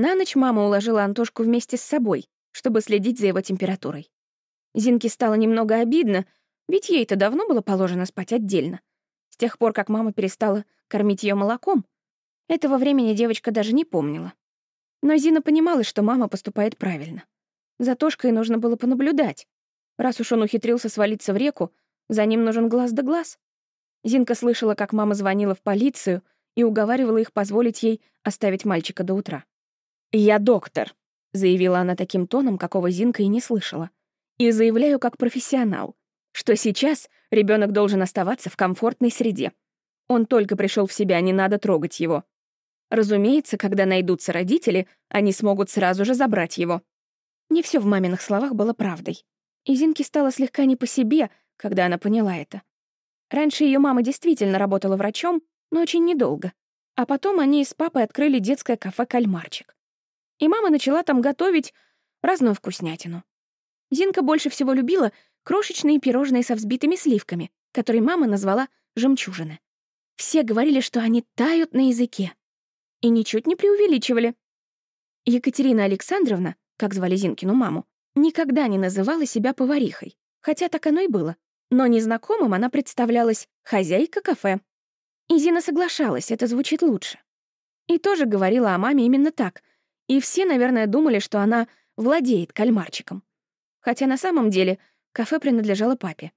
На ночь мама уложила Антошку вместе с собой, чтобы следить за его температурой. Зинке стало немного обидно, ведь ей-то давно было положено спать отдельно. С тех пор, как мама перестала кормить ее молоком, этого времени девочка даже не помнила. Но Зина понимала, что мама поступает правильно. За Тошкой нужно было понаблюдать. Раз уж он ухитрился свалиться в реку, за ним нужен глаз да глаз. Зинка слышала, как мама звонила в полицию и уговаривала их позволить ей оставить мальчика до утра. «Я доктор», — заявила она таким тоном, какого Зинка и не слышала. «И заявляю как профессионал, что сейчас ребенок должен оставаться в комфортной среде. Он только пришел в себя, не надо трогать его. Разумеется, когда найдутся родители, они смогут сразу же забрать его». Не все в маминых словах было правдой. И Зинке стало слегка не по себе, когда она поняла это. Раньше ее мама действительно работала врачом, но очень недолго. А потом они с папой открыли детское кафе «Кальмарчик». И мама начала там готовить разную вкуснятину. Зинка больше всего любила крошечные пирожные со взбитыми сливками, которые мама назвала «жемчужины». Все говорили, что они тают на языке. И ничуть не преувеличивали. Екатерина Александровна, как звали Зинкину маму, никогда не называла себя поварихой, хотя так оно и было. Но незнакомым она представлялась хозяйка кафе. И Зина соглашалась, это звучит лучше. И тоже говорила о маме именно так. И все, наверное, думали, что она владеет кальмарчиком. Хотя на самом деле кафе принадлежало папе.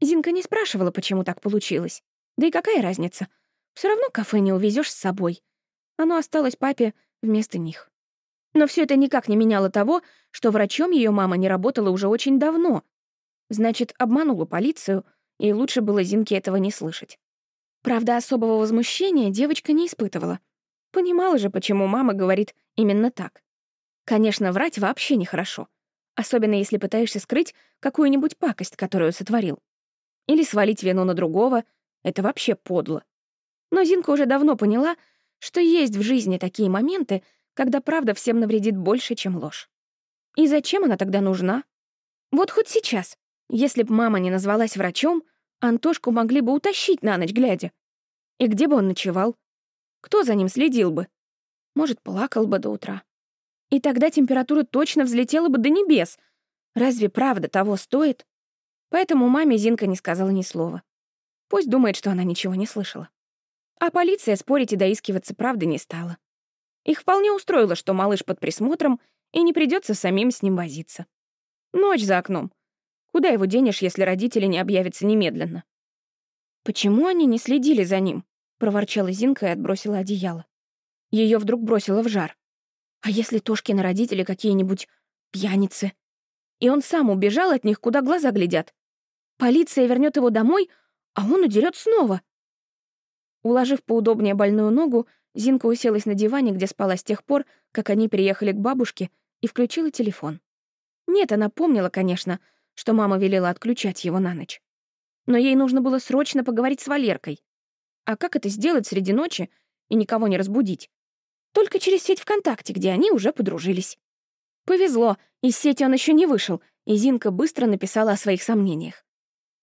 Зинка не спрашивала, почему так получилось. Да и какая разница? Все равно кафе не увезешь с собой. Оно осталось папе вместо них. Но все это никак не меняло того, что врачом ее мама не работала уже очень давно, Значит, обманула полицию, и лучше было Зинке этого не слышать. Правда, особого возмущения девочка не испытывала. Понимала же, почему мама говорит именно так. Конечно, врать вообще нехорошо. Особенно если пытаешься скрыть какую-нибудь пакость, которую сотворил. Или свалить вину на другого. Это вообще подло. Но Зинка уже давно поняла, что есть в жизни такие моменты, когда правда всем навредит больше, чем ложь. И зачем она тогда нужна? Вот хоть сейчас, если б мама не назвалась врачом, Антошку могли бы утащить на ночь глядя. И где бы он ночевал? Кто за ним следил бы? Может, плакал бы до утра. И тогда температура точно взлетела бы до небес. Разве правда того стоит? Поэтому маме Зинка не сказала ни слова. Пусть думает, что она ничего не слышала. А полиция спорить и доискиваться правды не стала. Их вполне устроило, что малыш под присмотром, и не придется самим с ним возиться. Ночь за окном. Куда его денешь, если родители не объявятся немедленно? «Почему они не следили за ним?» — проворчала Зинка и отбросила одеяло. Ее вдруг бросило в жар. «А если Тошкины родители какие-нибудь пьяницы?» И он сам убежал от них, куда глаза глядят. Полиция вернет его домой, а он удерет снова. Уложив поудобнее больную ногу, Зинка уселась на диване, где спала с тех пор, как они приехали к бабушке, и включила телефон. Нет, она помнила, конечно, что мама велела отключать его на ночь. Но ей нужно было срочно поговорить с Валеркой. А как это сделать среди ночи и никого не разбудить? Только через сеть ВКонтакте, где они уже подружились. Повезло, из сети он еще не вышел, и Зинка быстро написала о своих сомнениях.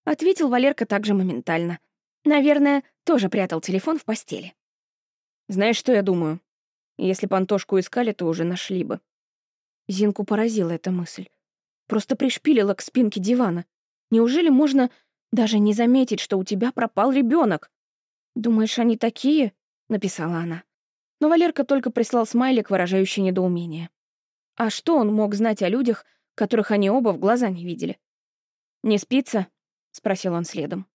Ответил Валерка также моментально. Наверное, тоже прятал телефон в постели. «Знаешь, что я думаю? Если бы Антошку искали, то уже нашли бы». Зинку поразила эта мысль. Просто пришпилила к спинке дивана. Неужели можно даже не заметить, что у тебя пропал ребенок? «Думаешь, они такие?» — написала она. Но Валерка только прислал смайлик, выражающий недоумение. А что он мог знать о людях, которых они оба в глаза не видели? «Не спится?» — спросил он следом.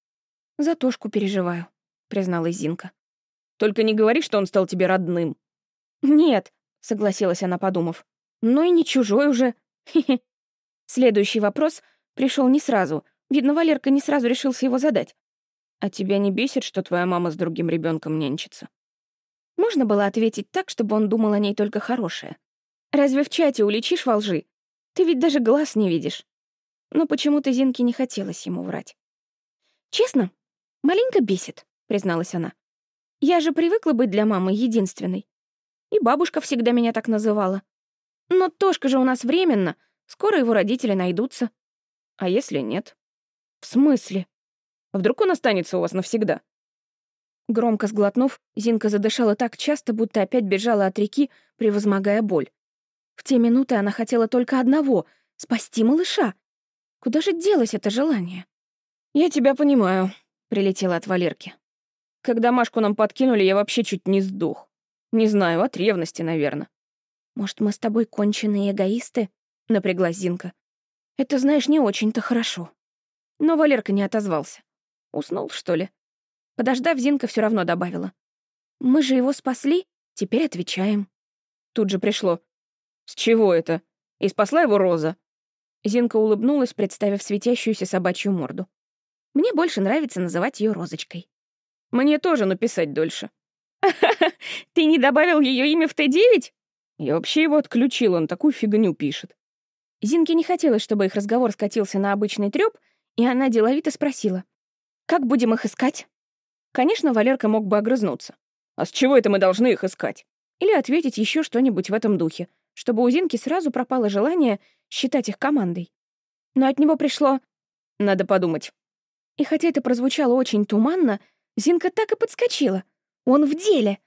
«За Тошку переживаю», — призналась Зинка. «Только не говори, что он стал тебе родным». «Нет», — согласилась она, подумав. «Ну и не чужой уже. Хе-хе». Следующий вопрос пришел не сразу. Видно, Валерка не сразу решился его задать. «А тебя не бесит, что твоя мама с другим ребенком нянчится?» Можно было ответить так, чтобы он думал о ней только хорошее. «Разве в чате уличишь во лжи? Ты ведь даже глаз не видишь». Но почему-то Зинке не хотелось ему врать. «Честно, маленько бесит», — призналась она. «Я же привыкла быть для мамы единственной. И бабушка всегда меня так называла. Но Тошка же у нас временно, Скоро его родители найдутся. А если нет? В смысле? Вдруг он останется у вас навсегда? Громко сглотнув, Зинка задышала так часто, будто опять бежала от реки, превозмогая боль. В те минуты она хотела только одного — спасти малыша. Куда же делось это желание? «Я тебя понимаю», — прилетела от Валерки. «Когда Машку нам подкинули, я вообще чуть не сдох. Не знаю, от ревности, наверное». «Может, мы с тобой конченые эгоисты?» — напряглась Зинка. «Это, знаешь, не очень-то хорошо». Но Валерка не отозвался. Уснул, что ли? Подождав, Зинка все равно добавила. «Мы же его спасли, теперь отвечаем». Тут же пришло. «С чего это? И спасла его Роза?» Зинка улыбнулась, представив светящуюся собачью морду. Мне больше нравится называть ее Розочкой. Мне тоже написать дольше. Ты не добавил ее имя в Т9? Я вообще его отключил, он такую фигню пишет. Зинке не хотелось, чтобы их разговор скатился на обычный трёп, и она деловито спросила. «Как будем их искать?» Конечно, Валерка мог бы огрызнуться. «А с чего это мы должны их искать?» Или ответить еще что-нибудь в этом духе, чтобы у Зинки сразу пропало желание считать их командой. Но от него пришло «надо подумать». И хотя это прозвучало очень туманно, Зинка так и подскочила. Он в деле.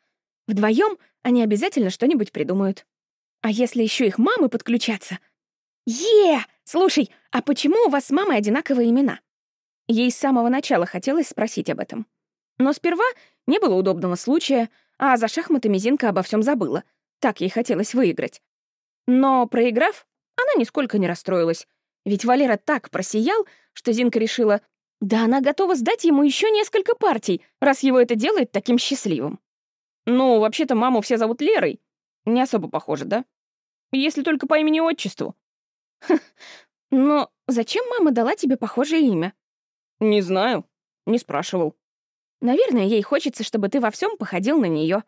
Вдвоем они обязательно что-нибудь придумают. А если еще их мамы подключатся? Е! Слушай, а почему у вас с мамой одинаковые имена? Ей с самого начала хотелось спросить об этом. Но сперва не было удобного случая, а за шахматами Зинка обо всем забыла. Так ей хотелось выиграть. Но, проиграв, она нисколько не расстроилась. Ведь Валера так просиял, что Зинка решила, да она готова сдать ему еще несколько партий, раз его это делает таким счастливым. Ну, вообще-то маму все зовут Лерой. Не особо похоже, да? Если только по имени-отчеству. Но зачем мама дала тебе похожее имя? Не знаю. Не спрашивал. Наверное, ей хочется, чтобы ты во всем походил на нее.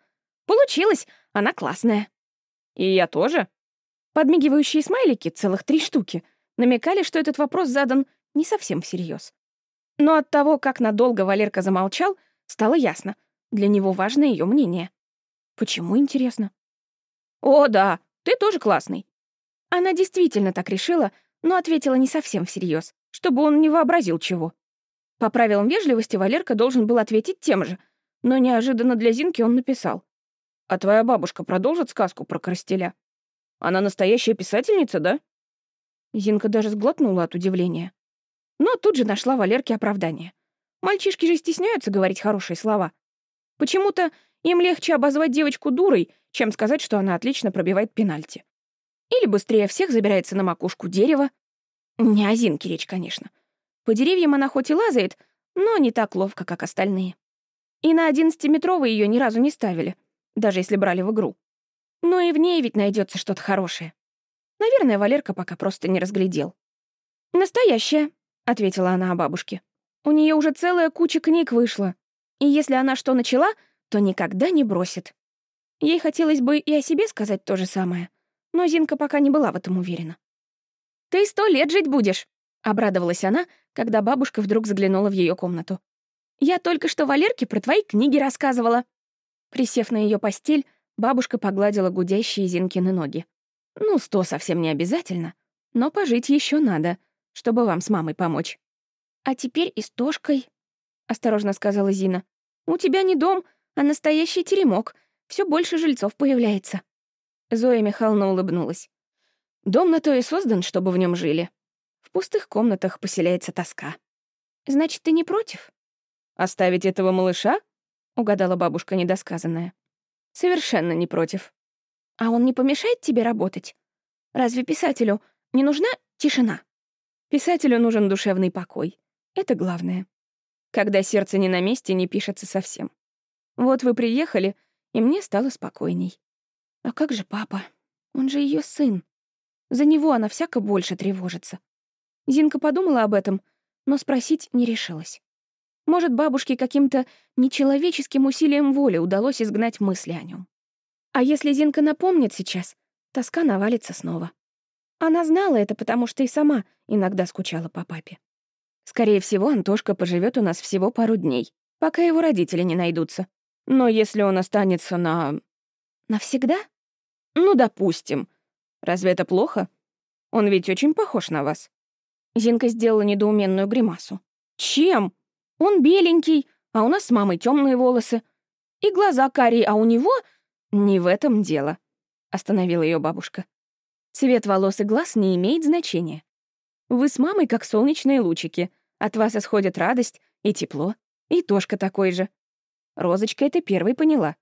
Получилось, она классная. И я тоже. Подмигивающие смайлики, целых три штуки, намекали, что этот вопрос задан не совсем всерьез. Но от того, как надолго Валерка замолчал, стало ясно. Для него важно ее мнение. Почему, интересно? «О, да, ты тоже классный». Она действительно так решила, но ответила не совсем всерьез, чтобы он не вообразил чего. По правилам вежливости Валерка должен был ответить тем же, но неожиданно для Зинки он написал. «А твоя бабушка продолжит сказку про Коростеля? Она настоящая писательница, да?» Зинка даже сглотнула от удивления. Но тут же нашла Валерке оправдание. Мальчишки же стесняются говорить хорошие слова. Почему-то им легче обозвать девочку дурой, чем сказать, что она отлично пробивает пенальти. Или быстрее всех забирается на макушку дерева. Не о Зинке речь, конечно. По деревьям она хоть и лазает, но не так ловко, как остальные. И на одиннадцатиметровой ее ни разу не ставили, даже если брали в игру. Но и в ней ведь найдется что-то хорошее. Наверное, Валерка пока просто не разглядел. «Настоящая», — ответила она о бабушке. «У нее уже целая куча книг вышла, и если она что начала, то никогда не бросит». Ей хотелось бы и о себе сказать то же самое, но Зинка пока не была в этом уверена. «Ты сто лет жить будешь», — обрадовалась она, когда бабушка вдруг заглянула в ее комнату. «Я только что Валерке про твои книги рассказывала». Присев на ее постель, бабушка погладила гудящие Зинкины ноги. «Ну, сто совсем не обязательно, но пожить еще надо, чтобы вам с мамой помочь». «А теперь и с Тошкой», — осторожно сказала Зина. «У тебя не дом, а настоящий теремок. Все больше жильцов появляется». Зоя Михайловна улыбнулась. «Дом на то и создан, чтобы в нем жили. В пустых комнатах поселяется тоска. Значит, ты не против? Оставить этого малыша? Угадала бабушка недосказанная. Совершенно не против. А он не помешает тебе работать? Разве писателю не нужна тишина? Писателю нужен душевный покой. Это главное. Когда сердце не на месте, не пишется совсем. Вот вы приехали, и мне стало спокойней. А как же папа? Он же ее сын. За него она всяко больше тревожится. Зинка подумала об этом, но спросить не решилась. Может, бабушке каким-то нечеловеческим усилием воли удалось изгнать мысли о нем. А если Зинка напомнит сейчас, тоска навалится снова. Она знала это, потому что и сама иногда скучала по папе. Скорее всего, Антошка поживет у нас всего пару дней, пока его родители не найдутся. Но если он останется на... Навсегда? Ну, допустим. Разве это плохо? Он ведь очень похож на вас. Зинка сделала недоуменную гримасу. «Чем? Он беленький, а у нас с мамой темные волосы. И глаза карие, а у него... Не в этом дело, — остановила ее бабушка. Цвет волос и глаз не имеет значения. Вы с мамой как солнечные лучики. От вас исходит радость и тепло. И Тошка такой же. Розочка это первой поняла.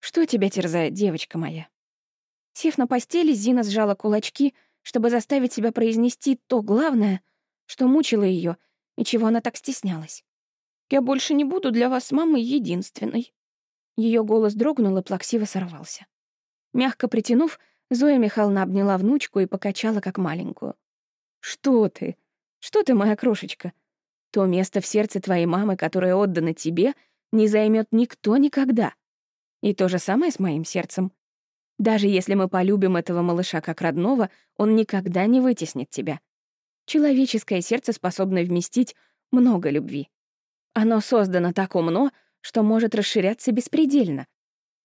Что тебя терзает, девочка моя? Сев на постели, Зина сжала кулачки, чтобы заставить себя произнести то главное, что мучило ее и чего она так стеснялась. «Я больше не буду для вас мамой единственной». Ее голос дрогнул и плаксиво сорвался. Мягко притянув, Зоя Михайловна обняла внучку и покачала, как маленькую. «Что ты? Что ты, моя крошечка? То место в сердце твоей мамы, которое отдано тебе, не займет никто никогда. И то же самое с моим сердцем. Даже если мы полюбим этого малыша как родного, он никогда не вытеснит тебя. Человеческое сердце способно вместить много любви. Оно создано так умно, что может расширяться беспредельно.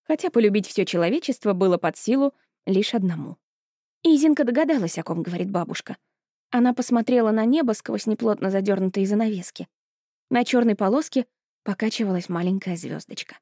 Хотя полюбить все человечество было под силу лишь одному. Изинка догадалась, о ком говорит бабушка. Она посмотрела на небо сквозь неплотно задернутые занавески. На черной полоске покачивалась маленькая звездочка.